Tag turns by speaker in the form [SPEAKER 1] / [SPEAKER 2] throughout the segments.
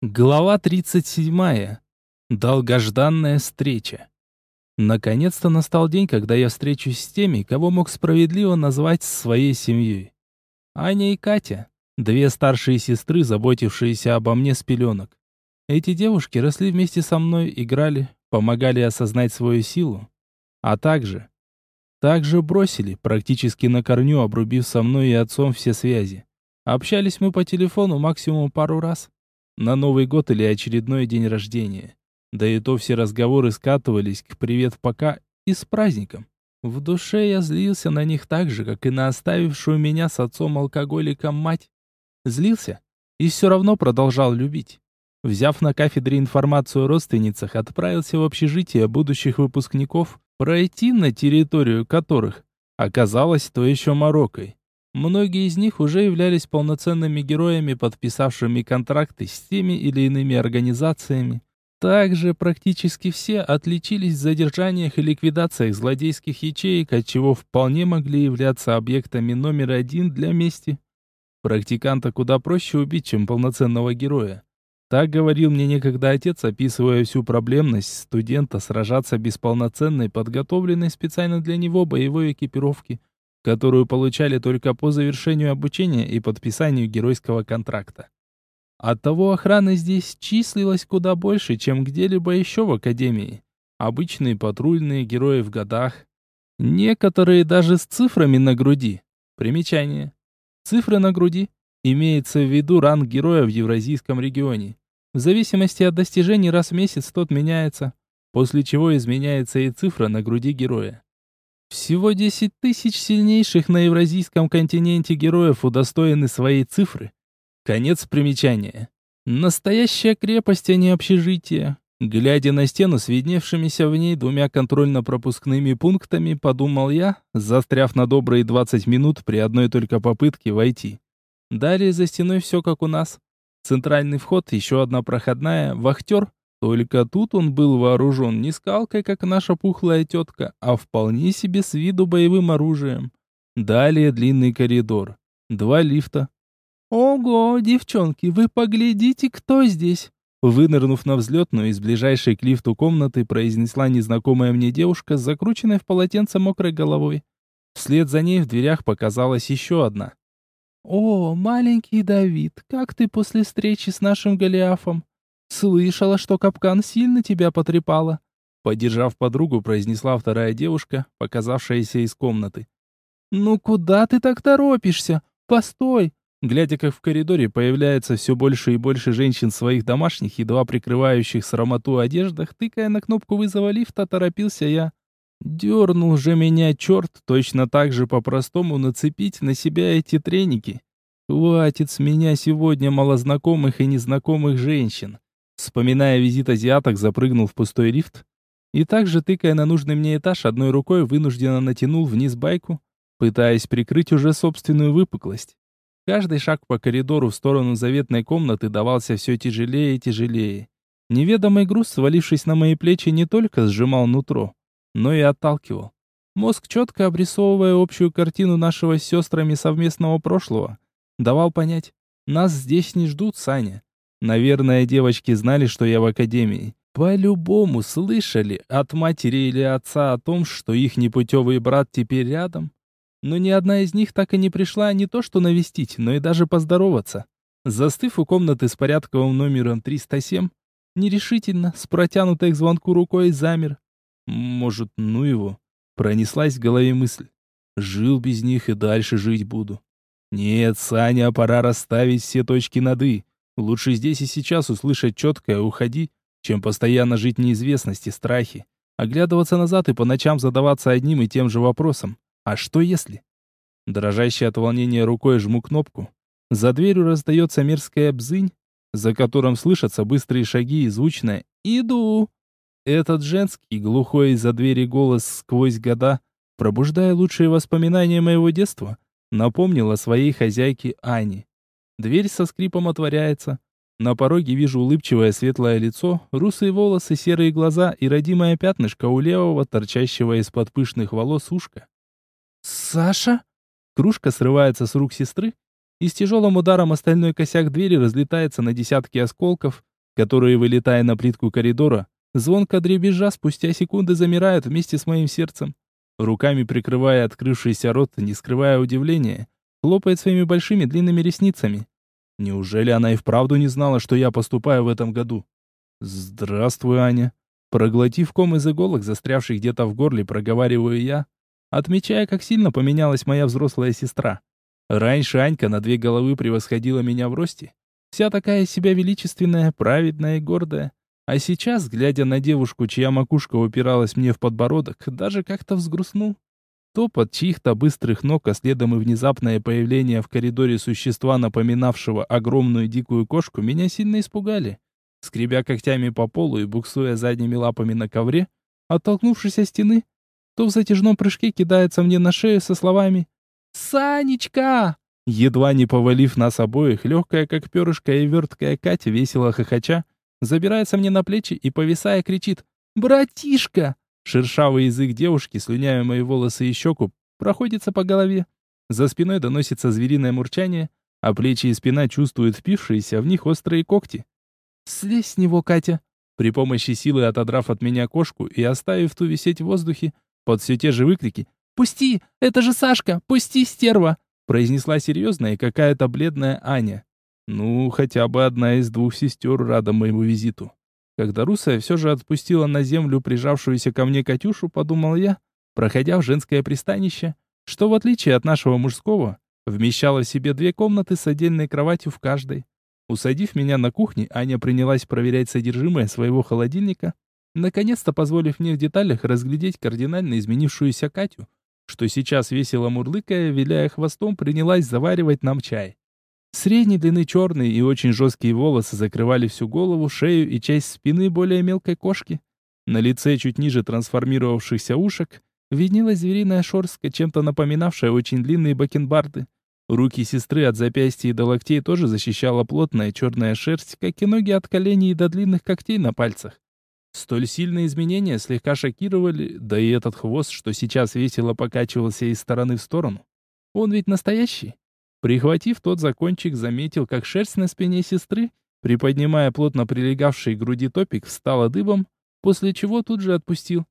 [SPEAKER 1] Глава 37. Долгожданная встреча. Наконец-то настал день, когда я встречусь с теми, кого мог справедливо назвать своей семьей. Аня и Катя, две старшие сестры, заботившиеся обо мне с пеленок. Эти девушки росли вместе со мной, играли, помогали осознать свою силу, а также также бросили, практически на корню обрубив со мной и отцом все связи. Общались мы по телефону максимум пару раз на Новый год или очередной день рождения. Да и то все разговоры скатывались к «привет пока» и с праздником. В душе я злился на них так же, как и на оставившую меня с отцом-алкоголиком мать. Злился и все равно продолжал любить. Взяв на кафедре информацию о родственницах, отправился в общежитие будущих выпускников, пройти на территорию которых оказалось то еще Мароккой. Многие из них уже являлись полноценными героями, подписавшими контракты с теми или иными организациями. Также практически все отличились в задержаниях и ликвидациях злодейских ячеек, отчего вполне могли являться объектами номер один для мести. Практиканта куда проще убить, чем полноценного героя. Так говорил мне некогда отец, описывая всю проблемность студента сражаться без полноценной, подготовленной специально для него боевой экипировки – которую получали только по завершению обучения и подписанию геройского контракта. Оттого охраны здесь числилось куда больше, чем где-либо еще в академии. Обычные патрульные герои в годах. Некоторые даже с цифрами на груди. Примечание. Цифры на груди. Имеется в виду ранг героя в Евразийском регионе. В зависимости от достижений раз в месяц тот меняется, после чего изменяется и цифра на груди героя. Всего 10 тысяч сильнейших на евразийском континенте героев удостоены своей цифры. Конец примечания. Настоящая крепость, а не общежитие. Глядя на стену с видневшимися в ней двумя контрольно-пропускными пунктами, подумал я, застряв на добрые 20 минут при одной только попытке войти. Далее за стеной все как у нас. Центральный вход, еще одна проходная, вахтер, только тут он был вооружен не скалкой, как наша пухлая тетка, а вполне себе с виду боевым оружием. Далее длинный коридор. Два лифта. «Ого, девчонки, вы поглядите, кто здесь!» Вынырнув на взлетную из ближайшей к лифту комнаты, произнесла незнакомая мне девушка с закрученной в полотенце мокрой головой. Вслед за ней в дверях показалась еще одна. «О, маленький Давид, как ты после встречи с нашим Голиафом? «Слышала, что капкан сильно тебя потрепало», — поддержав подругу, произнесла вторая девушка, показавшаяся из комнаты. «Ну куда ты так торопишься? Постой!» Глядя, как в коридоре появляется все больше и больше женщин своих домашних, едва прикрывающих срамоту одеждах, тыкая на кнопку вызова лифта, торопился я. Дернул же меня черт точно так же по-простому нацепить на себя эти треники. Хватит с меня сегодня малознакомых и незнакомых женщин. Вспоминая визит азиаток, запрыгнул в пустой лифт и также, тыкая на нужный мне этаж, одной рукой вынужденно натянул вниз байку, пытаясь прикрыть уже собственную выпуклость. Каждый шаг по коридору в сторону заветной комнаты давался все тяжелее и тяжелее. Неведомый груз, свалившись на мои плечи, не только сжимал нутро, но и отталкивал. Мозг, четко обрисовывая общую картину нашего с сестрами совместного прошлого, давал понять, нас здесь не ждут, Саня. Наверное, девочки знали, что я в академии. По-любому слышали от матери или отца о том, что их непутевый брат теперь рядом. Но ни одна из них так и не пришла не то что навестить, но и даже поздороваться. Застыв у комнаты с порядковым номером 307, нерешительно, с протянутой к звонку рукой, замер. Может, ну его? Пронеслась в голове мысль. Жил без них и дальше жить буду. Нет, Саня, пора расставить все точки над «и». Лучше здесь и сейчас услышать четкое «уходи», чем постоянно жить неизвестности, страхе, оглядываться назад и по ночам задаваться одним и тем же вопросом. А что если? Дрожащей от волнения рукой жму кнопку. За дверью раздается мерзкая бзынь, за которым слышатся быстрые шаги и звучное «Иду!». Этот женский, глухой из-за двери голос сквозь года, пробуждая лучшие воспоминания моего детства, напомнил о своей хозяйке Ане. Дверь со скрипом отворяется. На пороге вижу улыбчивое светлое лицо, русые волосы, серые глаза и родимое пятнышко у левого, торчащего из-под пышных волос ушка. «Саша?» Кружка срывается с рук сестры, и с тяжелым ударом остальной косяк двери разлетается на десятки осколков, которые, вылетая на плитку коридора, звонко дребезжа спустя секунды замирают вместе с моим сердцем. Руками прикрывая открывшийся рот, не скрывая удивления, хлопает своими большими длинными ресницами. Неужели она и вправду не знала, что я поступаю в этом году? Здравствуй, Аня. Проглотив ком из иголок, застрявший где-то в горле, проговариваю я, отмечая, как сильно поменялась моя взрослая сестра. Раньше Анька на две головы превосходила меня в росте. Вся такая себя величественная, праведная и гордая. А сейчас, глядя на девушку, чья макушка упиралась мне в подбородок, даже как-то взгрустнул. Топот чьих-то быстрых ног, а следом и внезапное появление в коридоре существа, напоминавшего огромную дикую кошку, меня сильно испугали. Скребя когтями по полу и буксуя задними лапами на ковре, оттолкнувшись от стены, то в затяжном прыжке кидается мне на шею со словами «Санечка!». Едва не повалив нас обоих, легкая как перышко и верткая Катя, весело хохоча, забирается мне на плечи и, повисая, кричит «Братишка!». Шершавый язык девушки, слюняя мои волосы и щеку, проходится по голове. За спиной доносится звериное мурчание, а плечи и спина чувствуют впившиеся в них острые когти. «Слезь с него, Катя!» При помощи силы отодрав от меня кошку и оставив ту висеть в воздухе, под все те же выкрики «Пусти! Это же Сашка! Пусти, стерва!» произнесла серьезная какая-то бледная Аня. Ну, хотя бы одна из двух сестер рада моему визиту. Когда Русая все же отпустила на землю прижавшуюся ко мне Катюшу, подумал я, проходя в женское пристанище, что в отличие от нашего мужского, вмещало в себе две комнаты с отдельной кроватью в каждой. Усадив меня на кухне, Аня принялась проверять содержимое своего холодильника, наконец-то позволив мне в деталях разглядеть кардинально изменившуюся Катю, что сейчас весело мурлыкая, виляя хвостом, принялась заваривать нам чай. Средней длины черные и очень жесткие волосы закрывали всю голову, шею и часть спины более мелкой кошки. На лице, чуть ниже трансформировавшихся ушек, виднелась звериная шерстка, чем-то напоминавшая очень длинные бакенбарды. Руки сестры от запястья до локтей тоже защищала плотная черная шерсть, как и ноги от коленей до длинных когтей на пальцах. Столь сильные изменения слегка шокировали, да и этот хвост, что сейчас весело покачивался из стороны в сторону. Он ведь настоящий. Прихватив тот закончик, заметил, как шерсть на спине сестры, приподнимая плотно прилегавший к груди топик, встала дыбом, после чего тут же отпустил.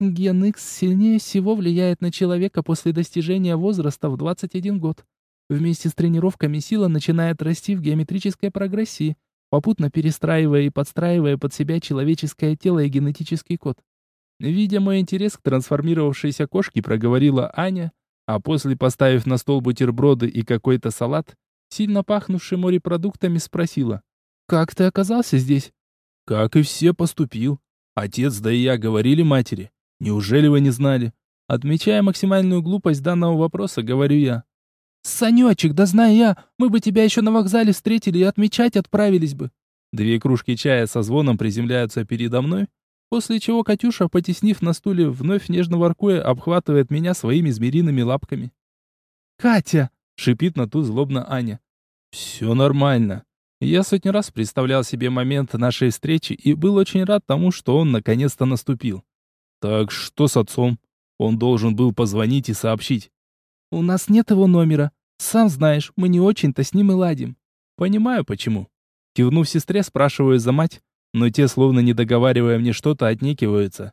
[SPEAKER 1] Ген X сильнее всего влияет на человека после достижения возраста в 21 год. Вместе с тренировками сила начинает расти в геометрической прогрессии, попутно перестраивая и подстраивая под себя человеческое тело и генетический код. Видя мой интерес к трансформировавшейся кошке, проговорила Аня, а после, поставив на стол бутерброды и какой-то салат, сильно пахнувший морепродуктами, спросила, «Как ты оказался здесь?» «Как и все поступил. Отец да и я говорили матери. Неужели вы не знали?» Отмечая максимальную глупость данного вопроса, говорю я. «Санечек, да знаю я, мы бы тебя еще на вокзале встретили и отмечать отправились бы». Две кружки чая со звоном приземляются передо мной, после чего Катюша, потеснив на стуле, вновь нежно воркуя, обхватывает меня своими змеиными лапками. «Катя!» — шипит на ту злобно Аня. «Все нормально». Я сотни раз представлял себе момент нашей встречи и был очень рад тому, что он наконец-то наступил. «Так что с отцом? Он должен был позвонить и сообщить». У нас нет его номера. Сам знаешь, мы не очень-то с ним и ладим. Понимаю, почему. Кивнув сестре, спрашиваю за мать, но те, словно не договаривая мне что-то, отнекиваются.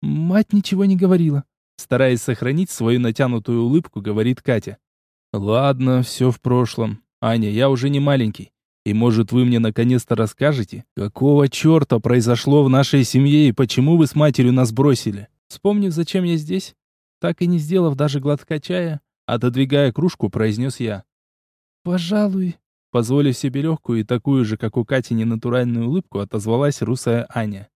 [SPEAKER 1] Мать ничего не говорила. Стараясь сохранить свою натянутую улыбку, говорит Катя. Ладно, все в прошлом. Аня, я уже не маленький. И может вы мне наконец-то расскажете, какого черта произошло в нашей семье и почему вы с матерью нас бросили? Вспомнив, зачем я здесь, так и не сделав даже глотка чая, отодвигая кружку, произнес я. «Пожалуй». Позволив себе легкую и такую же, как у Кати, ненатуральную улыбку, отозвалась русая Аня.